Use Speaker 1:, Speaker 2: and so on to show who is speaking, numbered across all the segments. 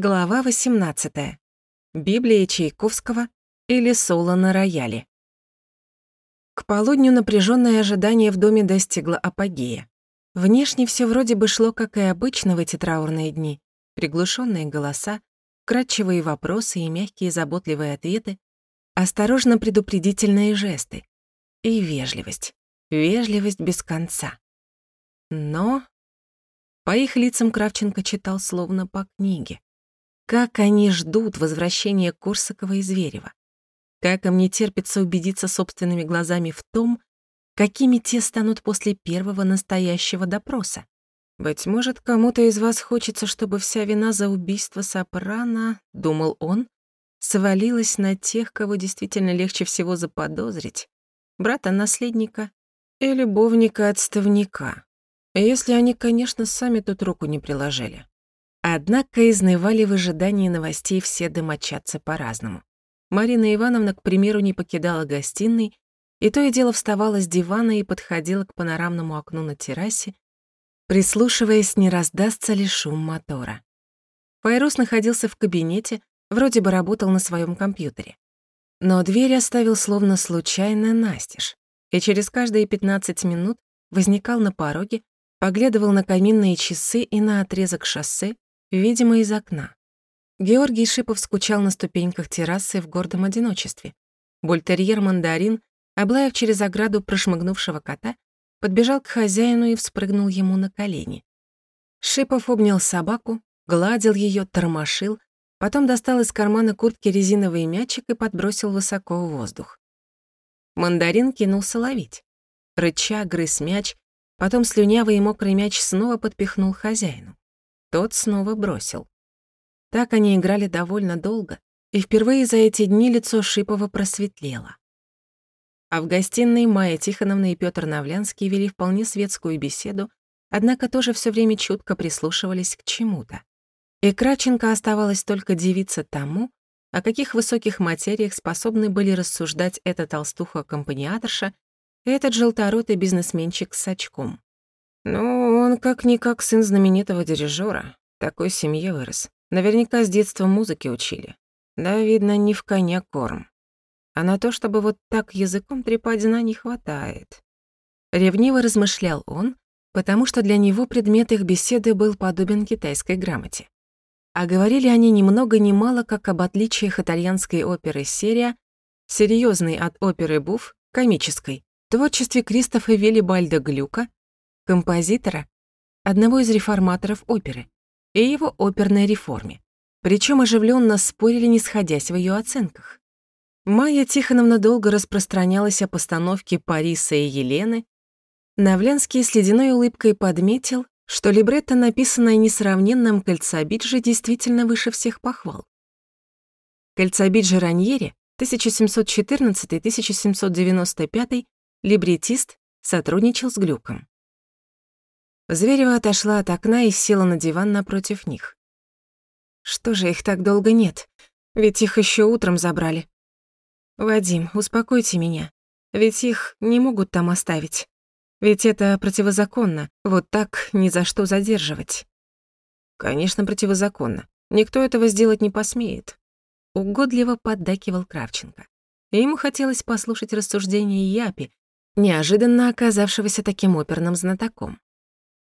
Speaker 1: Глава 18. Библия Чайковского или соло на рояле. К полудню напряженное ожидание в доме достигло апогея. Внешне все вроде бы шло, как и обычно в эти траурные дни. Приглушенные голоса, кратчевые вопросы и мягкие заботливые ответы, осторожно предупредительные жесты и вежливость. Вежливость без конца. Но по их лицам Кравченко читал словно по книге. Как они ждут возвращения Корсакова и Зверева. Как им не терпится убедиться собственными глазами в том, какими те станут после первого настоящего допроса. «Быть может, кому-то из вас хочется, чтобы вся вина за убийство Сопрано, — думал он, — свалилась на тех, кого действительно легче всего заподозрить, брата-наследника и любовника-отставника, если они, конечно, сами тут руку не приложили. Однако изнывали в ожидании новостей все домочадцы по-разному. Марина Ивановна, к примеру, не покидала гостиной, и то и дело вставала с дивана и подходила к панорамному окну на террасе, прислушиваясь, не раздастся ли шум мотора. Файрус находился в кабинете, вроде бы работал на своем компьютере. Но дверь оставил словно случайно настежь, и через каждые 15 минут возникал на пороге, поглядывал на каминные часы и на отрезок шоссе, видимо, из окна. Георгий Шипов скучал на ступеньках террасы в гордом одиночестве. Бультерьер-мандарин, облаяв через ограду прошмыгнувшего кота, подбежал к хозяину и вспрыгнул ему на колени. Шипов обнял собаку, гладил ее, тормошил, потом достал из кармана куртки резиновый мячик и подбросил высоко в воздух. Мандарин кинулся ловить. Рыча грыз мяч, потом слюнявый и мокрый мяч снова подпихнул хозяину. Тот снова бросил. Так они играли довольно долго, и впервые за эти дни лицо Шипова просветлело. А в гостиной Майя Тихоновна и Пётр Навлянский вели вполне светскую беседу, однако тоже всё время чутко прислушивались к чему-то. И Краченко оставалось только дивиться тому, о каких высоких материях способны были рассуждать эта толстуха-аккомпаниаторша и этот желторотый бизнесменчик с очком. Ну, он как-никак сын знаменитого дирижера. Такой семье вырос. Наверняка с детства музыки учили. Да, видно, не в коня корм. А на то, чтобы вот так языком трепать знаний, хватает. Ревниво размышлял он, потому что для него предмет их беседы был подобен китайской грамоте. А говорили они ни много ни мало, как об отличиях итальянской оперы «Серия», серьезной от оперы «Буф», комической, творчестве Кристофа Виллибальда Глюка композитора, одного из реформаторов оперы, и его оперной реформе. Причем оживленно спорили, не сходясь в ее оценках. Майя Тихоновна долго распространялась о постановке Париса и Елены. Навленский с ледяной улыбкой подметил, что либретто, написанное несравненным Кальцабиджи, действительно выше всех похвал. Кальцабиджи Раньери, 1714-1795, либретист, сотрудничал с Глюком. Зверева отошла от окна и села на диван напротив них. Что же их так долго нет? Ведь их еще утром забрали. Вадим, успокойте меня. Ведь их не могут там оставить. Ведь это противозаконно, вот так ни за что задерживать. Конечно, противозаконно. Никто этого сделать не посмеет. Угодливо поддакивал Кравченко. ему хотелось послушать рассуждения Япи, неожиданно оказавшегося таким оперным знатоком.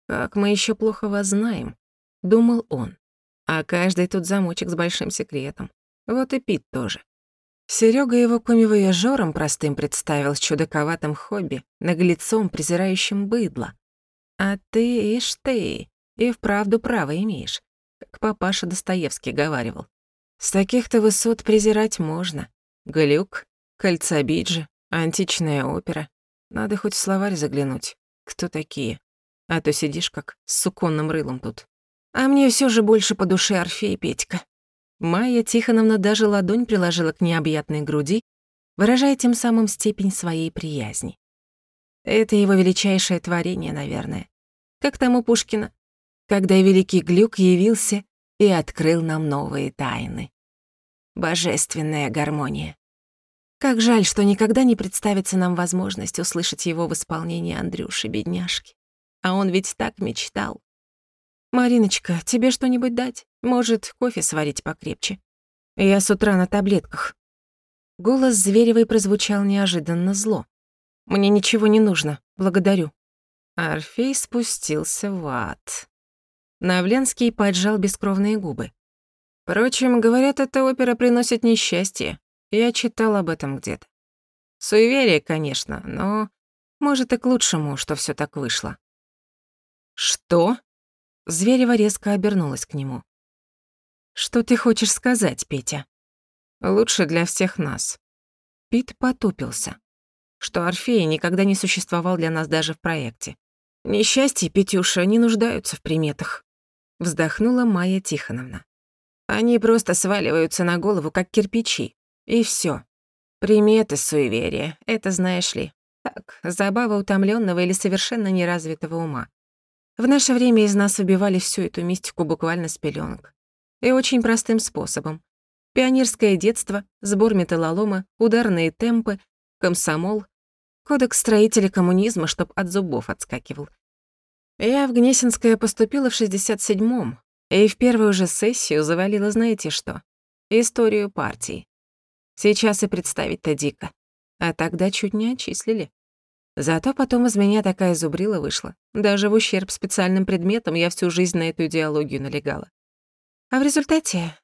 Speaker 1: «Как мы еще плохо вас знаем», — думал он. «А каждый тут замочек с большим секретом. Вот и Пит тоже». Серега его комивояжёром простым представил с чудаковатым хобби, наглецом, презирающим быдло. А ты, ишь ты, и вправду право имеешь, как папаша Достоевский говаривал. С таких-то высот презирать можно. Глюк, кольцобиджи, античная опера. Надо хоть в словарь заглянуть. Кто такие? А то сидишь как с суконным рылом тут. А мне все же больше по душе Орфей Петька. Майя Тихоновна даже ладонь приложила к необъятной груди, выражая тем самым степень своей приязни. Это его величайшее творение, наверное. Как тому Пушкина, когда великий Глюк явился и открыл нам новые тайны. Божественная гармония. Как жаль, что никогда не представится нам возможность услышать его в исполнении Андрюши, бедняжки. А он ведь так мечтал. «Мариночка, тебе что-нибудь дать? Может, кофе сварить покрепче? Я с утра на таблетках». Голос Зверевой прозвучал неожиданно зло. «Мне ничего не нужно, благодарю». Орфей спустился в ад. Навленский поджал бескровные губы. Впрочем, говорят, эта опера приносит несчастье. Я читал об этом где-то. Суеверие, конечно, но, может, и к лучшему, что всё так вышло. «Что?» Зверева резко обернулась к нему. «Что ты хочешь сказать, Петя?» «Лучше для всех нас». Пит потупился. Что Орфей никогда не существовал для нас даже в проекте. Несчастье, Петюша, не нуждаются в приметах. Вздохнула Майя Тихоновна. Они просто сваливаются на голову, как кирпичи. И всё. Приметы суеверия, это знаешь ли. Так, забава утомлённого или совершенно неразвитого ума. В наше время из нас убивали всю эту мистику буквально с пелёнок. И очень простым способом. Пионерское детство, сбор металлолома, ударные темпы, комсомол, кодекс строителя коммунизма, чтоб от зубов отскакивал. Я в Гнесинское поступила в 67-м, и в первую же сессию завалила знаете что? Историю партии. Сейчас и представить-то дико. А тогда чуть не отчислили. Зато потом из меня такая зубрила вышла. Даже в ущерб специальным предметам я всю жизнь на эту идеологию налегала. А в результате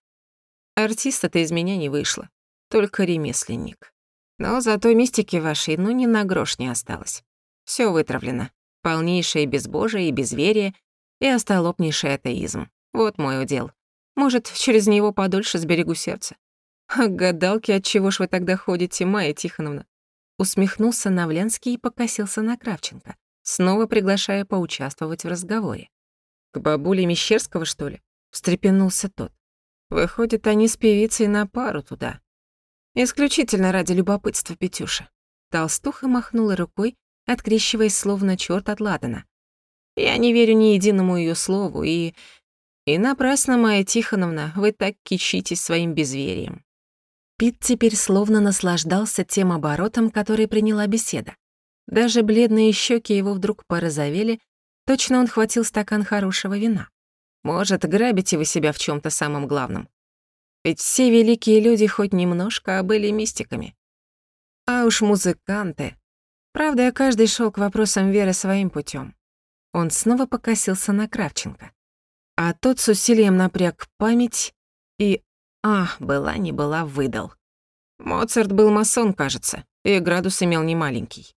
Speaker 1: артиста-то из меня не вышло. Только ремесленник. Но зато мистики вашей ну ни на грош не осталось. Всё вытравлено. Полнейшее безбожие и безверие и остолопнейший атеизм. Вот мой удел. Может, через него подольше сберегу сердце. А гадалки, от чего ж вы тогда ходите, Майя Тихоновна? Усмехнулся Навленский и покосился на Кравченко, снова приглашая поучаствовать в разговоре. «К бабуле Мещерского, что ли?» — встрепенулся тот. «Выходит, они с певицей на пару туда. Исключительно ради любопытства, Петюша». Толстуха махнула рукой, открещиваясь словно чёрт от Ладана. «Я не верю ни единому её слову, и... И напрасно, Майя Тихоновна, вы так кичитесь своим безверием. Пит теперь словно наслаждался тем оборотом, который приняла беседа. Даже бледные щеки его вдруг порозовели, точно он хватил стакан хорошего вина. Может, грабите вы себя в чем то самом главном. Ведь все великие люди хоть немножко, а были мистиками. А уж музыканты. Правда, каждый шел к вопросам веры своим путем. Он снова покосился на Кравченко. А тот с усилием напряг память и а, была не была, выдал. Моцарт был масон, кажется, и градус имел немаленький.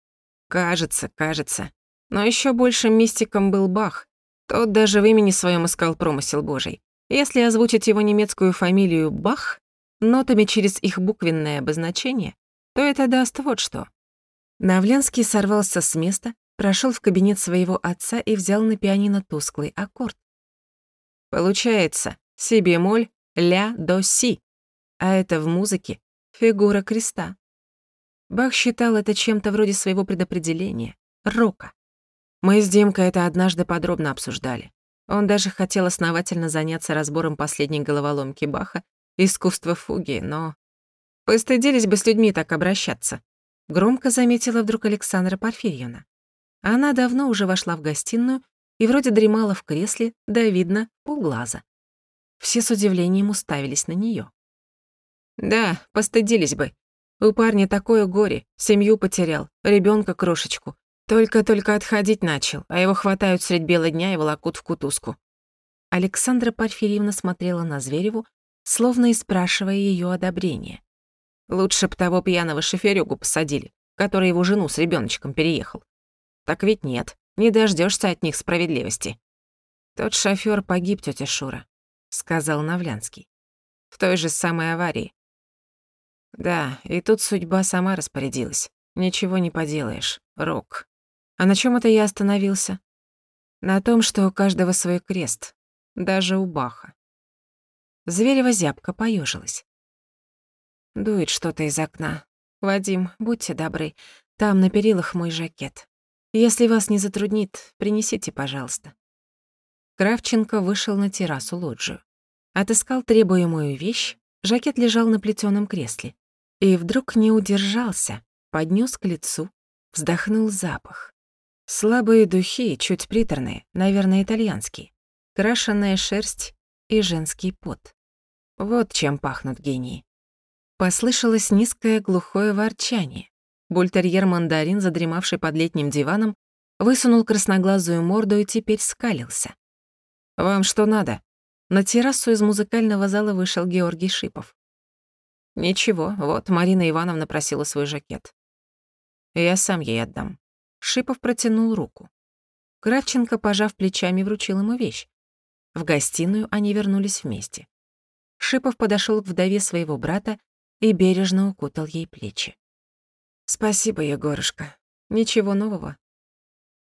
Speaker 1: Кажется, кажется. Но еще большим мистиком был Бах. Тот даже в имени своем искал промысел Божий. Если озвучить его немецкую фамилию Бах нотами через их буквенное обозначение, то это даст вот что. Навленский сорвался с места, прошел в кабинет своего отца и взял на пианино тусклый аккорд. Получается, си бемоль, ля до си, а это в музыке фигура креста. Бах считал это чем-то вроде своего предопределения, рока. Мы с Димкой это однажды подробно обсуждали. Он даже хотел основательно заняться разбором последней головоломки Баха, искусства фуги, но... Постыдились бы с людьми так обращаться. Громко заметила вдруг Александра Порфирьевна. Она давно уже вошла в гостиную и вроде дремала в кресле, да видно, полглаза. Все с удивлением уставились на неё. Да, постыдились бы. У парня такое горе, семью потерял, ребёнка крошечку. Только-только отходить начал, а его хватают средь бела дня и волокут в кутузку. Александра Порфирьевна смотрела на Звереву, словно и спрашивая её одобрения. Лучше б того пьяного шоферюгу посадили, который его жену с ребёночком переехал. Так ведь нет, не дождёшься от них справедливости. Тот шофёр погиб, тётя Шура сказал Навлянский. В той же самой аварии. Да, и тут судьба сама распорядилась. Ничего не поделаешь. Рок. А на чем это я остановился? На том, что у каждого свой крест. Даже у Баха. Зверева зябко поежилась. Дует что-то из окна. Вадим, будьте добры. Там на перилах мой жакет. Если вас не затруднит, принесите, пожалуйста. Кравченко вышел на террасу лоджию. Отыскал требуемую вещь, жакет лежал на плетёном кресле. И вдруг не удержался, поднёс к лицу, вздохнул запах. Слабые духи, чуть приторные, наверное, итальянские. крашеная шерсть и женский пот. Вот чем пахнут гении. Послышалось низкое глухое ворчание. Бультерьер-мандарин, задремавший под летним диваном, высунул красноглазую морду и теперь скалился. «Вам что надо?» На террасу из музыкального зала вышел Георгий Шипов. «Ничего, вот Марина Ивановна просила свой жакет. Я сам ей отдам». Шипов протянул руку. Кравченко, пожав плечами, вручил ему вещь. В гостиную они вернулись вместе. Шипов подошел к вдове своего брата и бережно укутал ей плечи. «Спасибо, Егорушка. Ничего нового.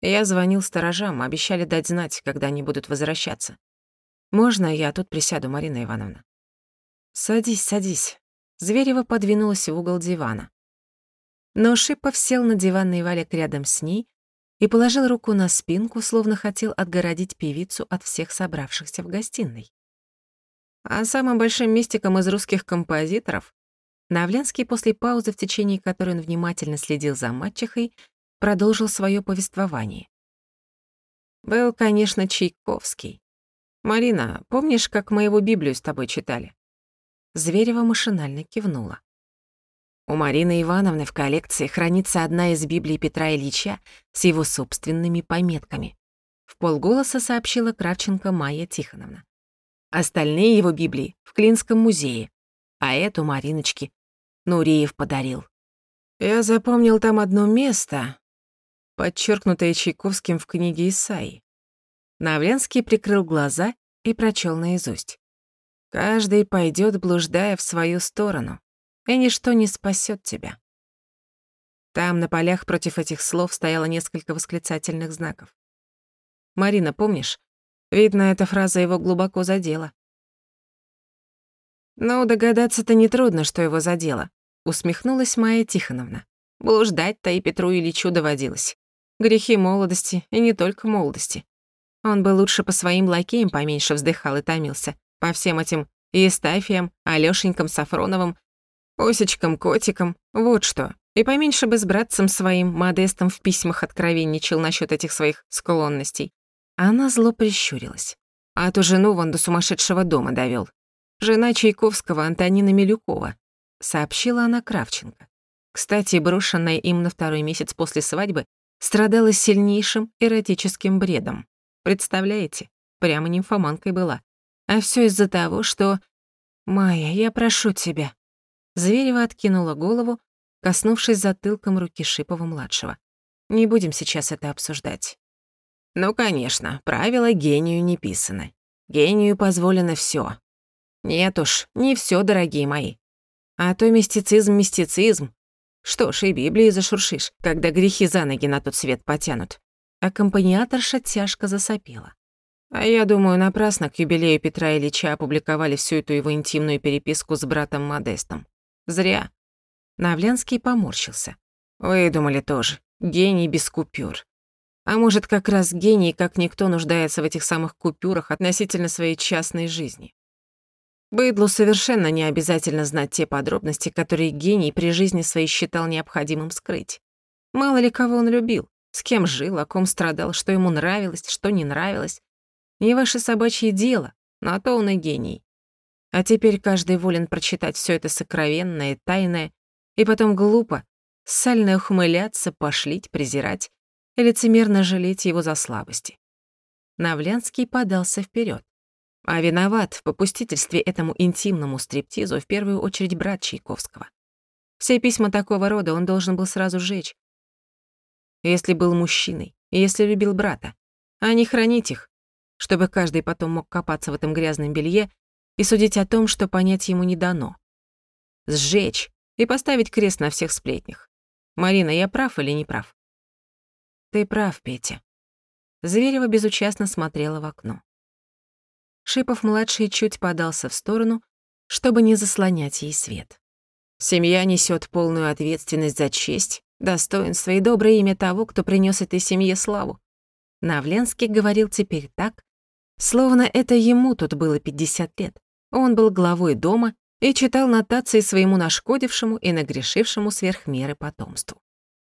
Speaker 1: Я звонил сторожам, обещали дать знать, когда они будут возвращаться. Можно я тут присяду, Марина Ивановна?» «Садись, садись». Зверева подвинулась в угол дивана. Но Шипов сел на диванный валик рядом с ней и положил руку на спинку, словно хотел отгородить певицу от всех собравшихся в гостиной. А самым большим мистиком из русских композиторов Навленский после паузы, в течение которой он внимательно следил за мачехой, продолжил свое повествование. Был, конечно, Чайковский. Марина, помнишь, как мы его Библию с тобой читали? Зверева машинально кивнула. У Марины Ивановны в коллекции хранится одна из Библий Петра Ильича с его собственными пометками. В полголоса сообщила Кравченко Майя Тихоновна. Остальные его Библии в Клинском музее, а эту Мариночке Нуриев подарил. Я запомнил там одно место, подчеркнутое Чайковским в книге Исаи. Навленский прикрыл глаза и прочел наизусть. «Каждый пойдет, блуждая в свою сторону и ничто не спасет тебя. Там на полях против этих слов стояло несколько восклицательных знаков. Марина, помнишь? Видно, эта фраза его глубоко задела. «Ну, догадаться-то нетрудно, что его задело», — усмехнулась Майя Тихоновна. «Блуждать-то и Петру Ильичу доводилось. Грехи молодости, и не только молодости. Он бы лучше по своим лакеям поменьше вздыхал и томился, по всем этим Евстафиям, Алёшенькам Сафроновым Осечком, котиком, вот что. И поменьше бы с братцем своим, Модестом, в письмах откровенничал насчет этих своих склонностей. Она зло прищурилась. А то жену вон до сумасшедшего дома довел. Жена Чайковского Антонина Милюкова, сообщила она Кравченко. Кстати, брошенная им на второй месяц после свадьбы страдала сильнейшим эротическим бредом. Представляете? Прямо нимфоманкой была. А все из-за того, что... «Майя, я прошу тебя», Зверева откинула голову, коснувшись затылком руки Шипова-младшего. «Не будем сейчас это обсуждать». «Ну, конечно, правила гению не писаны. Гению позволено все. Нет уж, не все, дорогие мои. А то мистицизм мистицизм. Что ж, и Библии зашуршишь, когда грехи за ноги на тот свет потянут». Аккомпаниаторша тяжко засопела. А я думаю, напрасно к юбилею Петра Ильича опубликовали всю эту его интимную переписку с братом Модестом. Зря. Навлянский поморщился. Вы думали тоже. Гений без купюр. А может, как раз гений, как никто, нуждается в этих самых купюрах относительно своей частной жизни. Быдлу совершенно не обязательно знать те подробности, которые гений при жизни своей считал необходимым скрыть. Мало ли кого он любил, с кем жил, о ком страдал, что ему нравилось, что не нравилось. Не ваше собачье дело, но то он и гений. А теперь каждый волен прочитать все это сокровенное, тайное, и потом глупо, сально ухмыляться, пошлить, презирать и лицемерно жалеть его за слабости. Навлянский подался вперед. А виноват в попустительстве этому интимному стриптизу в первую очередь брат Чайковского. Все письма такого рода он должен был сразу сжечь. Если был мужчиной, если любил брата, а не хранить их, чтобы каждый потом мог копаться в этом грязном белье и судить о том, что понять ему не дано. Сжечь и поставить крест на всех сплетнях. Марина, я прав или не прав? Ты прав, Петя. Зверева безучастно смотрела в окно. Шипов-младший чуть подался в сторону, чтобы не заслонять ей свет. Семья несет полную ответственность за честь, достоинство и доброе имя того, кто принес этой семье славу. Навленский говорил теперь так, словно это ему тут было 50 лет. Он был главой дома и читал нотации своему нашкодившему и нагрешившему сверх меры потомству.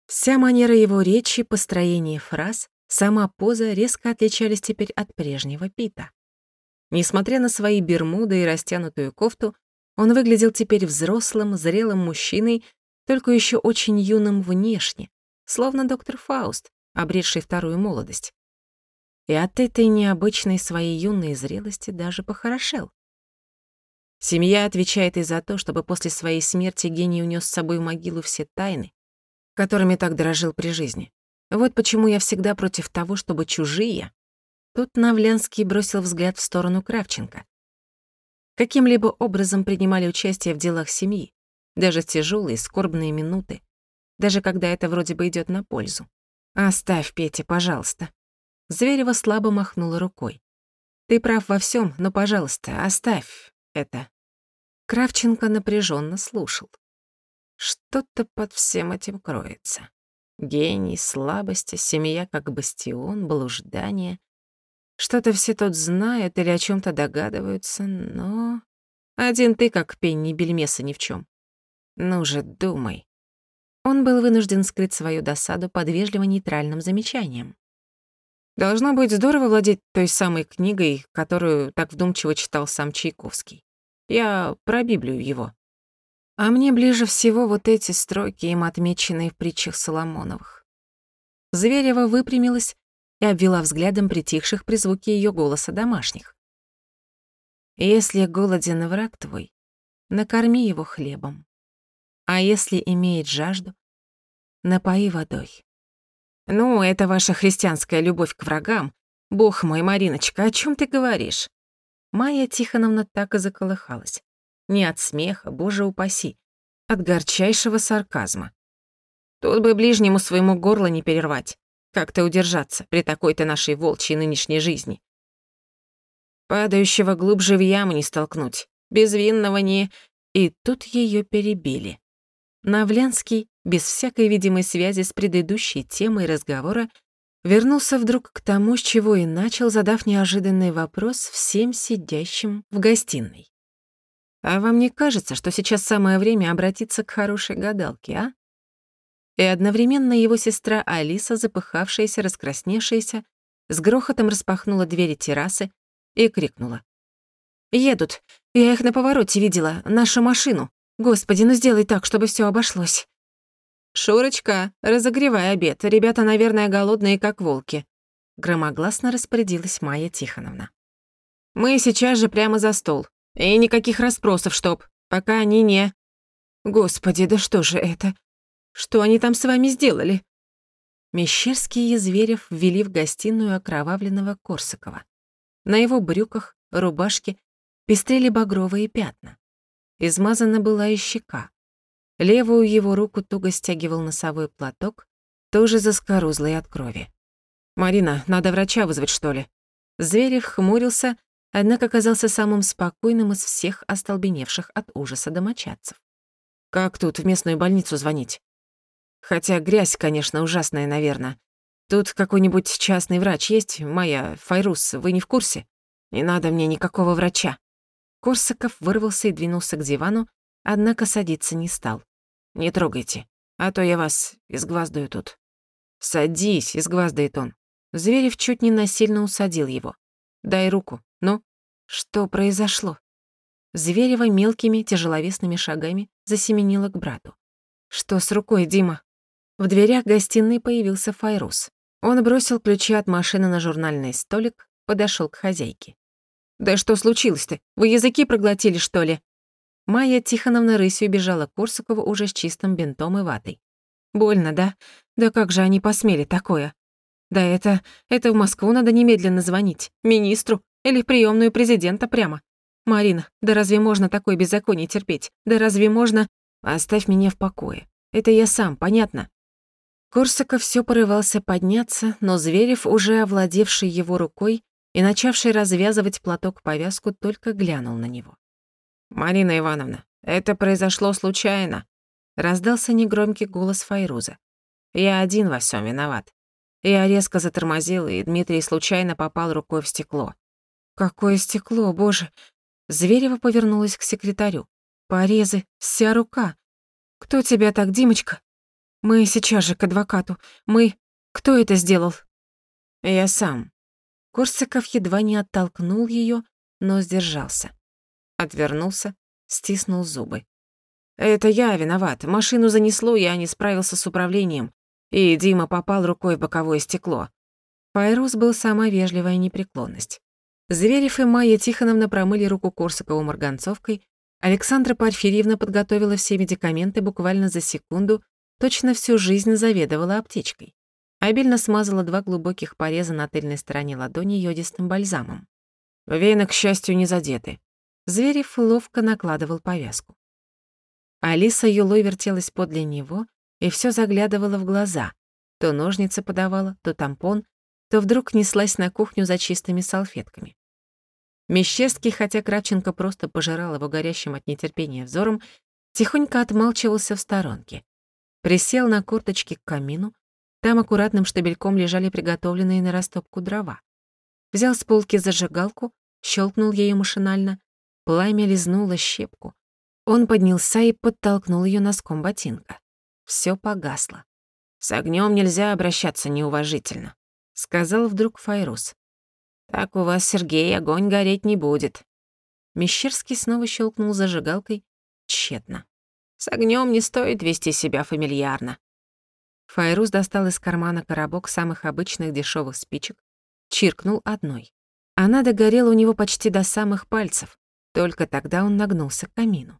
Speaker 1: Вся манера его речи, построение фраз Сама поза резко отличались теперь от прежнего Пита. Несмотря на свои бермуды и растянутую кофту, он выглядел теперь взрослым, зрелым мужчиной, только еще очень юным внешне, словно доктор Фауст, обретший вторую молодость. И от этой необычной своей юной зрелости даже похорошел. Семья отвечает и за то, чтобы после своей смерти гений унес с собой в могилу все тайны, которыми так дорожил при жизни. Вот почему я всегда против того, чтобы чужие Тут Навленский бросил взгляд в сторону Кравченко. Каким-либо образом принимали участие в делах семьи, даже в тяжелые, скорбные минуты, даже когда это вроде бы идет на пользу. «Оставь, Петя, пожалуйста». Зверева слабо махнула рукой. «Ты прав во всем, но, пожалуйста, оставь это». Кравченко напряженно слушал. Что-то под всем этим кроется. Гений, слабости, семья как бастион, блуждание — что-то все тут знают или о чем то догадываются, но... Один ты как пень, ни бельмеса ни в чем. Ну же, думай. Он был вынужден скрыть свою досаду под вежливо-нейтральным замечанием. Должно быть здорово владеть той самой книгой, которую так вдумчиво читал сам Чайковский. Я про Библию его. А мне ближе всего вот эти строки, им отмеченные в притчах Соломоновых. Зверева выпрямилась и обвела взглядом притихших при звуке её голоса домашних. «Если голоден враг твой, накорми его хлебом, а если имеет жажду, напои водой». «Ну, это ваша христианская любовь к врагам. Бог мой, Мариночка, о чём ты говоришь?» Майя Тихоновна так и заколыхалась. Не от смеха, боже упаси, от горчайшего сарказма. Тут бы ближнему своему горло не перервать. Как-то удержаться при такой-то нашей волчьей нынешней жизни. Падающего глубже в яму не столкнуть, безвинного не... И тут ее перебили. Навлянский, без всякой видимой связи с предыдущей темой разговора, вернулся вдруг к тому, с чего и начал, задав неожиданный вопрос всем сидящим в гостиной. «А вам не кажется, что сейчас самое время обратиться к хорошей гадалке, а? И одновременно его сестра Алиса, запыхавшаяся, раскрасневшаяся, с грохотом распахнула двери террасы и крикнула. «Едут. Я их на повороте видела. Нашу машину. Господи, ну сделай так, чтобы все обошлось». «Шурочка, разогревай обед. Ребята, наверное, голодные, как волки», — громогласно распорядилась Майя Тихоновна. «Мы сейчас же прямо за стол. И никаких расспросов, чтоб, пока они не...» «Господи, да что же это? Что они там с вами сделали?» Мещерский и Зверев ввели в гостиную окровавленного Корсакова. На его брюках, рубашке пестрели багровые пятна. Измазана была и щека. Левую его руку туго стягивал носовой платок, тоже заскорузлый от крови. «Марина, надо врача вызвать, что ли?» Зверев хмурился, однако оказался самым спокойным из всех остолбеневших от ужаса домочадцев. «Как тут в местную больницу звонить?» Хотя грязь, конечно, ужасная, наверное. Тут какой-нибудь частный врач есть? Моя, Файрус, вы не в курсе? Не надо мне никакого врача». Корсаков вырвался и двинулся к дивану, однако садиться не стал. «Не трогайте, а то я вас изгваздаю тут». «Садись», — изгваздает он. Зверев чуть не насильно усадил его. «Дай руку, ну?» Что произошло? Зверева мелкими тяжеловесными шагами засеменила к брату. «Что с рукой, Дима?» В дверях гостиной появился Файрус. Он бросил ключи от машины на журнальный столик, подошел к хозяйке. «Да что случилось-то? Вы языки проглотили, что ли?» Майя Тихоновна рысью бежала к Корсакову уже с чистым бинтом и ватой. «Больно, да? Да как же они посмели такое? Да это... это в Москву надо немедленно звонить. Министру или в приёмную президента прямо. Марина, да разве можно такое беззаконие терпеть? Да разве можно... Оставь меня в покое. Это я сам, понятно? Корсаков все порывался подняться, но Зверев, уже овладевший его рукой и начавший развязывать платок-повязку, только глянул на него. «Марина Ивановна, это произошло случайно», — раздался негромкий голос Файруза. «Я один во всем виноват. Я резко затормозил, и Дмитрий случайно попал рукой в стекло». «Какое стекло, боже!» Зверева повернулась к секретарю. «Порезы, вся рука. Кто тебя так, Димочка?» Мы сейчас же к адвокату. Мы... Кто это сделал?» Я сам. Корсаков едва не оттолкнул ее, но сдержался. Отвернулся, стиснул зубы. Это я виноват. Машину занесло, я не справился с управлением. И Дима попал рукой в боковое стекло. Пайрус был самая вежливая непреклонность. Зверев и Майя Тихоновна промыли руку Корсакову марганцовкой, Александра Порфирьевна подготовила все медикаменты буквально за секунду, точно всю жизнь заведовала аптечкой. Обильно смазала два глубоких пореза на тыльной стороне ладони йодистым бальзамом. Вены, к счастью, не задеты. Зверев ловко накладывал повязку. Алиса юлой вертелась подле него и все заглядывала в глаза. То ножницы подавала, то тампон, то вдруг неслась на кухню за чистыми салфетками. Мещерский, хотя Кравченко просто пожирал его горящим от нетерпения взором, тихонько отмалчивался в сторонке. Присел на корточки к камину, там аккуратным штабельком лежали приготовленные на растопку дрова. Взял с полки зажигалку, щелкнул ею машинально, пламя лизнуло щепку. Он поднялся и подтолкнул ее носком ботинка. Все погасло. «С огнем нельзя обращаться неуважительно», — сказал вдруг Файрус. «Так у вас, Сергей, огонь гореть не будет». Мещерский снова щелкнул зажигалкой. Тщетно. «С огнем не стоит вести себя фамильярно». Файрус достал из кармана коробок самых обычных дешевых спичек, чиркнул одной. Она догорела у него почти до самых пальцев. Только тогда он нагнулся к камину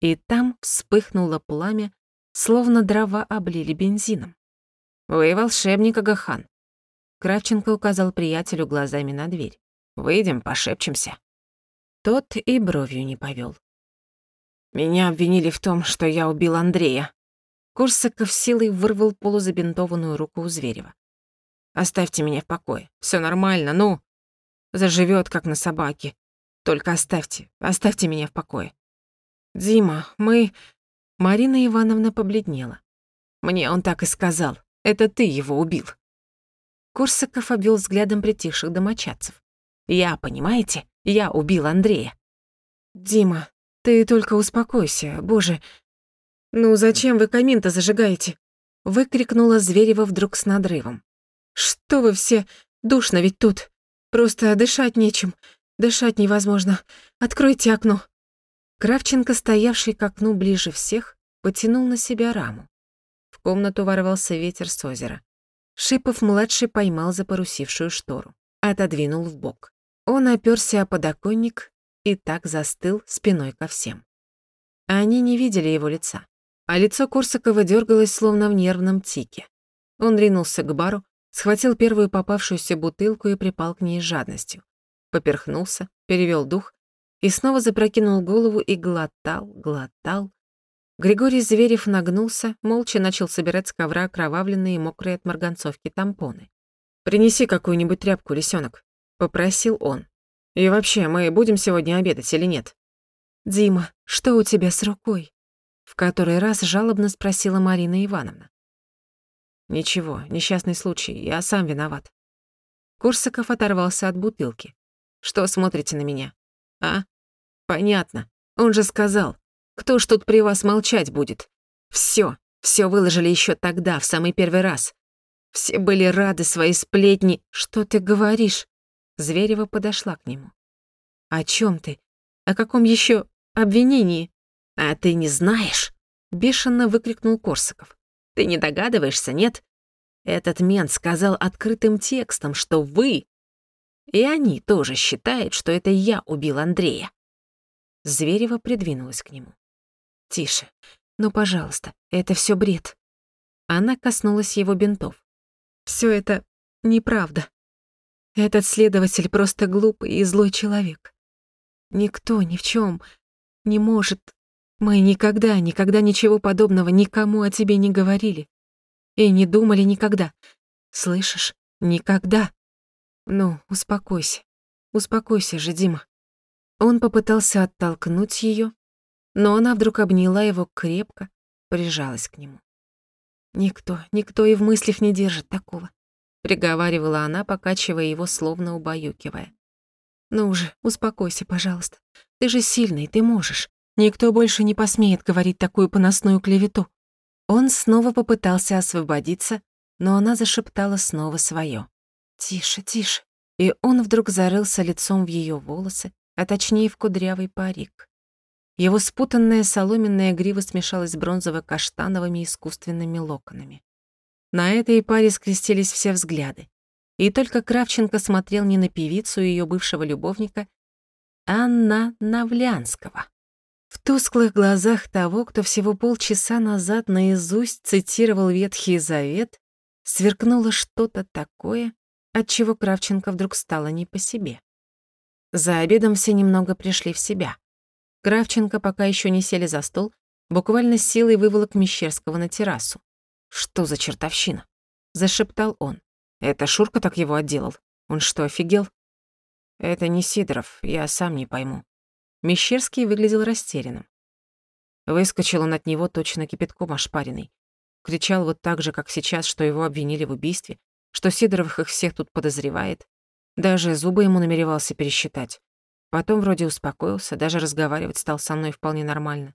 Speaker 1: и там вспыхнуло пламя, словно дрова облили бензином. «Вы волшебник, Агахан!» Кравченко указал приятелю глазами на дверь. «Выйдем, пошепчемся». Тот и бровью не повел. «Меня обвинили в том, что я убил Андрея». Корсаков силой вырвал полузабинтованную руку у Зверева. «Оставьте меня в покое. Все нормально, ну. Заживет, как на собаке. Только оставьте, оставьте меня в покое. «Дима, мы...» Марина Ивановна побледнела. «Мне он так и сказал. Это ты его убил». Корсаков обвел взглядом притихших домочадцев. «Я, понимаете, я убил Андрея». «Дима, ты только успокойся, боже. Ну зачем вы камин-то зажигаете?» Выкрикнула Зверева вдруг с надрывом. «Что вы все? Душно ведь тут. Просто дышать нечем. Дышать невозможно. Откройте окно». Кравченко, стоявший к окну ближе всех, потянул на себя раму. В комнату ворвался ветер с озера. Шипов-младший поймал запорусившую штору, отодвинул в бок. Он оперся о подоконник и так застыл спиной ко всем. Они не видели его лица, а лицо Корсакова дергалось словно в нервном тике. Он ринулся к бару, схватил первую попавшуюся бутылку и припал к ней с жадностью. Поперхнулся, перевел дух и снова запрокинул голову и глотал, глотал. Григорий Зверев нагнулся, молча начал собирать с ковра окровавленные мокрые от марганцовки тампоны. «Принеси какую-нибудь тряпку, лисенок», — попросил он. «И вообще, мы будем сегодня обедать или нет?» «Дима, что у тебя с рукой?» В который раз жалобно спросила Марина Ивановна. «Ничего, несчастный случай, я сам виноват». Курсаков оторвался от бутылки. «Что смотрите на меня? А? Понятно. Он же сказал. Кто ж тут при вас молчать будет? Всё, всё выложили ещё тогда, в самый первый раз. Все были рады своей сплетни. Что ты говоришь? Зверева подошла к нему. О чём ты? О каком ещё обвинении? А ты не знаешь? Бешено выкрикнул Корсаков. Ты не догадываешься, нет? Этот мент сказал открытым текстом, что вы... И они тоже считают, что это я убил Андрея. Зверева придвинулась к нему. «Тише. Ну, пожалуйста, это все бред». Она коснулась его бинтов. Все это неправда. Этот следователь просто глупый и злой человек. Никто ни в чем не может. Мы никогда, никогда ничего подобного никому о тебе не говорили. И не думали никогда. Слышишь? Никогда. Ну, успокойся. Успокойся же, Дима. Он попытался оттолкнуть ее, но она вдруг обняла его крепко, прижалась к нему. «Никто, никто и в мыслях не держит такого», — приговаривала она, покачивая его, словно убаюкивая. «Ну уже, успокойся, пожалуйста. Ты же сильный, ты можешь. Никто больше не посмеет говорить такую поносную клевету». Он снова попытался освободиться, но она зашептала снова свое. Тише, тише. И он вдруг зарылся лицом в ее волосы, а точнее в кудрявый парик. Его спутанная соломенная грива смешалась с бронзово-каштановыми искусственными локонами. На этой паре скрестились все взгляды. И только Кравченко смотрел не на певицу и её бывшего любовника, а на Навлянского. В тусклых глазах того, кто всего полчаса назад наизусть цитировал Ветхий Завет, сверкнуло что-то такое, от чего Кравченко вдруг стало не по себе. За обедом все немного пришли в себя. Кравченко, пока еще не сели за стол, буквально силой выволок Мещерского на террасу. «Что за чертовщина?» — зашептал он. «Это Шурка так его отделал? Он что, офигел?» «Это не Сидоров, я сам не пойму». Мещерский выглядел растерянным. Выскочил он от него точно кипятком ошпаренный. Кричал вот так же, как сейчас, что его обвинили в убийстве, что Сидоров их всех тут подозревает. Даже зубы ему намеревался пересчитать. Потом вроде успокоился, даже разговаривать стал со мной вполне нормально.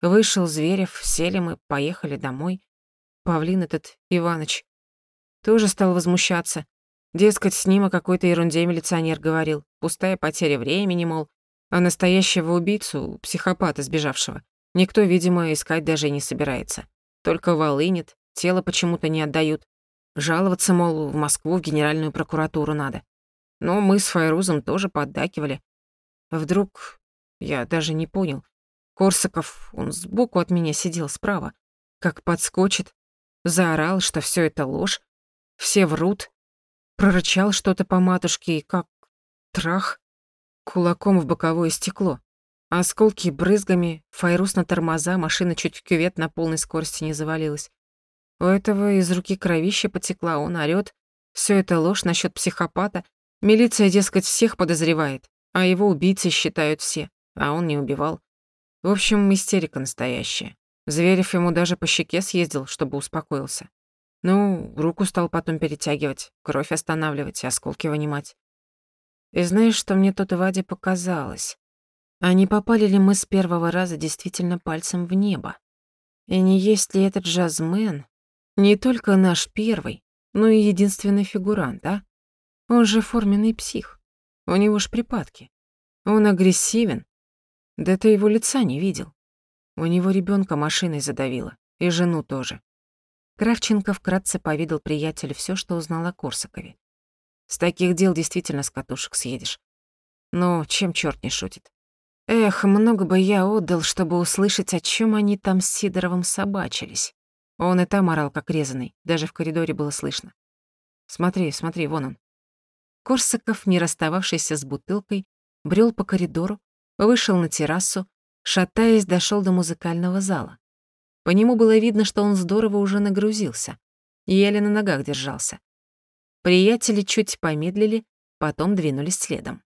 Speaker 1: Вышел Зверев, сели мы, поехали домой. Павлин этот, Иваныч, тоже стал возмущаться. Дескать, с ним о какой-то ерунде милиционер говорил. Пустая потеря времени, мол. А настоящего убийцу, психопата сбежавшего, никто, видимо, искать даже не собирается. Только волынет, тело почему-то не отдают. Жаловаться, мол, в Москву, в генеральную прокуратуру надо. Но мы с Файрузом тоже поддакивали. Вдруг, я даже не понял, Корсаков, он сбоку от меня сидел справа, как подскочит, заорал, что все это ложь, все врут, прорычал что-то по матушке и как трах кулаком в боковое стекло. Осколки брызгами, Файрус на тормоза, машина чуть в кювет на полной скорости не завалилась. У этого из руки кровища потекла, он орёт. Все это ложь насчет психопата. Милиция, дескать, всех подозревает, а его убийцей считают все, а он не убивал. В общем, истерика настоящая. Зверев ему даже по щеке съездил, чтобы успокоился. Ну, руку стал потом перетягивать, кровь останавливать, осколки вынимать. И знаешь, что мне тут Ваде показалось? А не попали ли мы с первого раза действительно пальцем в небо? И не есть ли этот джазмен не только наш первый, но и единственный фигурант, а? Он же форменный псих. У него ж припадки. Он агрессивен. Да ты его лица не видел. У него ребенка машиной задавило, и жену тоже. Кравченко вкратце повидал приятелю все, что узнал о Корсакове. С таких дел действительно с катушек съедешь. Но чем черт не шутит? Эх, много бы я отдал, чтобы услышать, о чем они там с Сидоровым собачились. Он и там орал, как резанный, даже в коридоре было слышно. Смотри, смотри, вон он. Корсаков, не расстававшийся с бутылкой, брел по коридору, вышел на террасу, шатаясь, дошел до музыкального зала. По нему было видно, что он здорово уже нагрузился, еле на ногах держался. Приятели чуть помедлили, потом двинулись следом.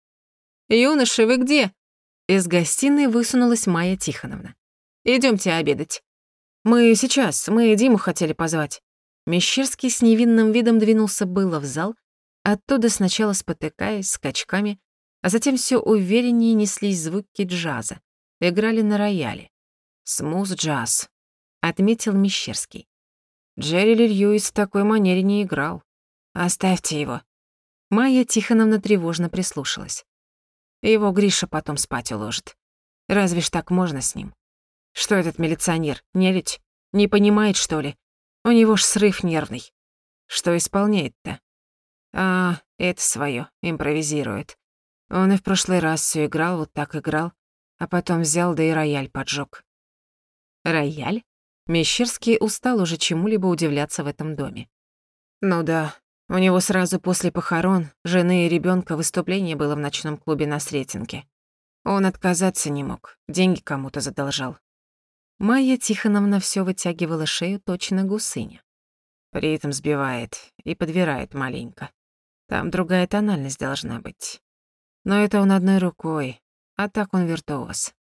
Speaker 1: «Юноши, вы где?» Из гостиной высунулась Майя Тихоновна. Идемте обедать». «Мы сейчас, мы Диму хотели позвать». Мещерский с невинным видом двинулся было в зал, оттуда сначала спотыкаясь, скачками, а затем все увереннее неслись звуки джаза, играли на рояле. «Смуз-джаз», — отметил Мещерский. Джерри Льюис в такой манере не играл. Оставьте его. Майя Тихоновна тревожно прислушалась. Его Гриша потом спать уложит. Разве ж так можно с ним? Что этот милиционер, не ведь? Не понимает, что ли? У него ж срыв нервный. Что исполняет-то? А, это своё, импровизирует. Он и в прошлый раз всё играл, вот так играл, а потом взял да и рояль поджёг. Рояль? Мещерский устал уже чему-либо удивляться в этом доме. Ну да, у него сразу после похорон жены и ребёнка выступление было в ночном клубе на Сретенке. Он отказаться не мог, деньги кому-то задолжал. Майя Тихоновна все вытягивала шею точно гусыня. Ритм сбивает и подбирает маленько. Там другая тональность должна быть. Но это он одной рукой, а так он виртуоз.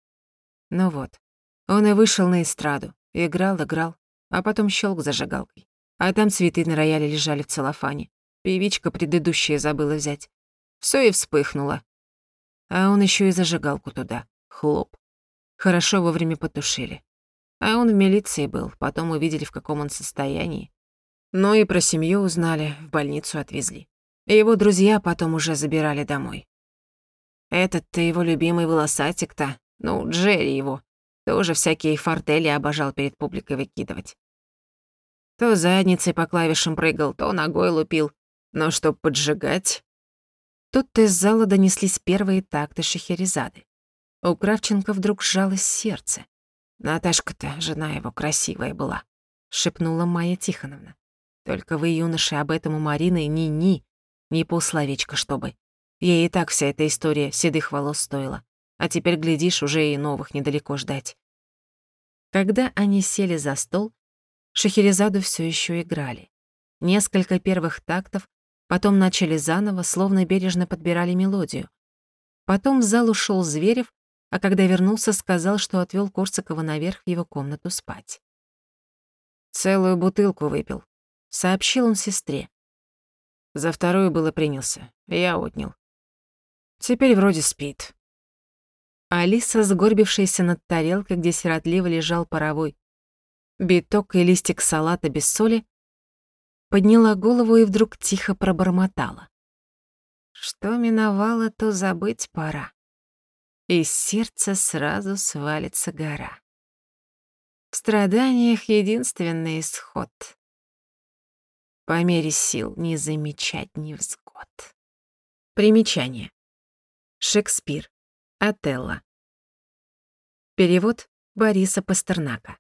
Speaker 1: Ну вот, он и вышел на эстраду, играл, играл, а потом щелк зажигалкой. А там цветы на рояле лежали в целлофане. Певичка предыдущая забыла взять. Всё и вспыхнуло. А он ещё и зажигалку туда. Хлоп. Хорошо вовремя потушили. А он в милиции был, потом увидели, в каком он состоянии. Ну и про семью узнали, в больницу отвезли. Его друзья потом уже забирали домой. Этот-то его любимый волосатик-то, ну, Джерри его, тоже всякие фортели обожал перед публикой выкидывать. То задницей по клавишам прыгал, то ногой лупил. Но чтоб поджигать... Тут-то из зала донеслись первые такты Шахерезады. У Кравченко вдруг сжалось сердце. Наташка-то, жена его, красивая была, шепнула Майя Тихоновна. Только вы, юноши, об этом у Марины ни-ни, ни полсловечка, чтобы. Ей и так вся эта история седых волос стоила. А теперь, глядишь, уже и новых недалеко ждать. Когда они сели за стол, Шахерезаду все еще играли. Несколько первых тактов, потом начали заново, словно бережно подбирали мелодию. Потом в зал ушел Зверев, а когда вернулся, сказал, что отвел Корсакова наверх в его комнату спать. «Целую бутылку выпил», — сообщил он сестре. За вторую было принялся, я отнял. Теперь вроде спит. Алиса, сгорбившаяся над тарелкой, где сиротливо лежал паровой биток и листик салата без соли, подняла голову и вдруг тихо пробормотала. Что миновало, то забыть пора. Из сердца сразу свалится гора. В страданиях единственный исход. По мере сил не замечать невзгод. Примечание. Шекспир. Отелло. Перевод Бориса Пастернака.